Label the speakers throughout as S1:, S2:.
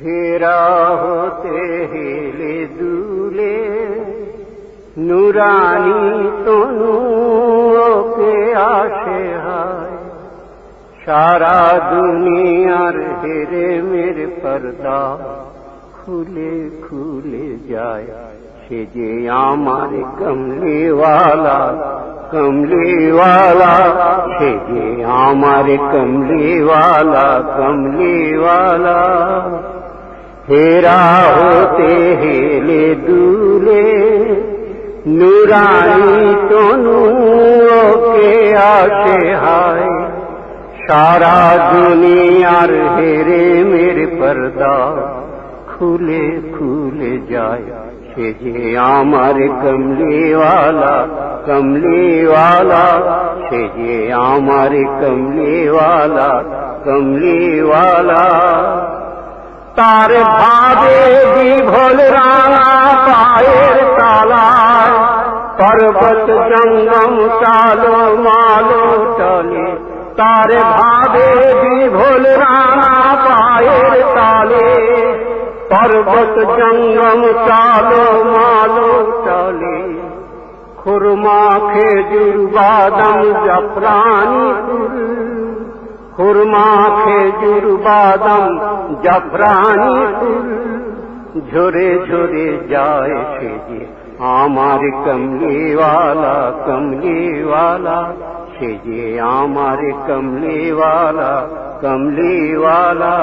S1: ফেরা হতে হেলে দুলে নুরানি তনু ওকে আসে হায় সারা দুনিয়ার হেরে মেরে পর্দা খুলে খুলে যায় সে যে আমার কমলিওয়ালা কমলিওয়ালা সে যে আমার কমলিওয়ালা কমলিওয়ালা হেরা হতে হেলে দুলে নুরানি তনু ওকে আসে হায় সারা দুনিয়ার হেরে মেরে পর্দা খুলে খুলে যায় সে যে আমার কমলিওয়ালা কমলিওয়ালা সে যে আমার কমলিওয়ালা কমলিওয়ালা তার ভাবে বিভোল রানা পায়ের তালায়, পর্বত জঙ্গম চালো মালো চলে তার ভাবে বিভোল রানা পায়ের তালে, পর্বত জঙ্গম চালো মালো চলে খুরমা খেজুর, বাদাম, জাফরানি खुरमा खेजूर बादम जाफरानी फूल झोरे झोरे जाए शेजे आमार कमले वाला कमले वाला। छेजे आमार कमले वाला कमले वाला।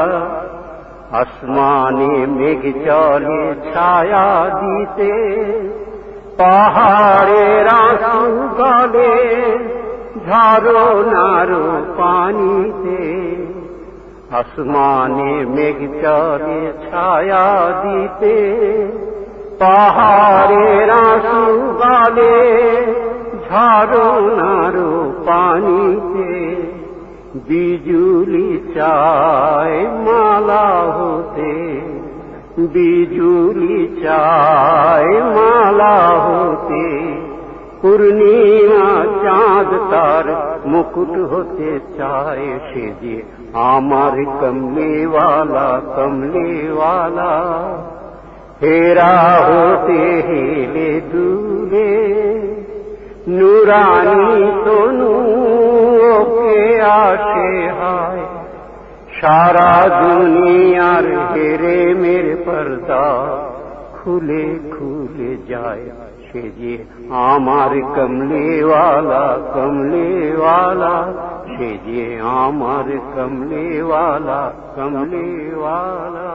S1: आसमानी मेघ चले छाया दीते, पहाड़े रासू गाले নারো পানিতে। আসমানে মেঘ চলে ছায়া দিতে। পাহাড়ের গলে ঝাড়ো নারো পানিতে। বিজুলি চায় মালা হতে। বিজুলি চায় মালা হতে। পূর্ণিমা চাঁদ তার মুকুট হতে চায় সে যে আমার কমলিওয়ালা কমলিওয়ালা হেরা হতে হেলে দূরে নুরানি তনু ওকে আসে হায় সারা দুনিয়ার হেরে মেরে পর্দা খুলে খুলে যায় छेड़िए आमार कमली वाला कमली वाला छेड़िए आमार कमली वाला कमली वाला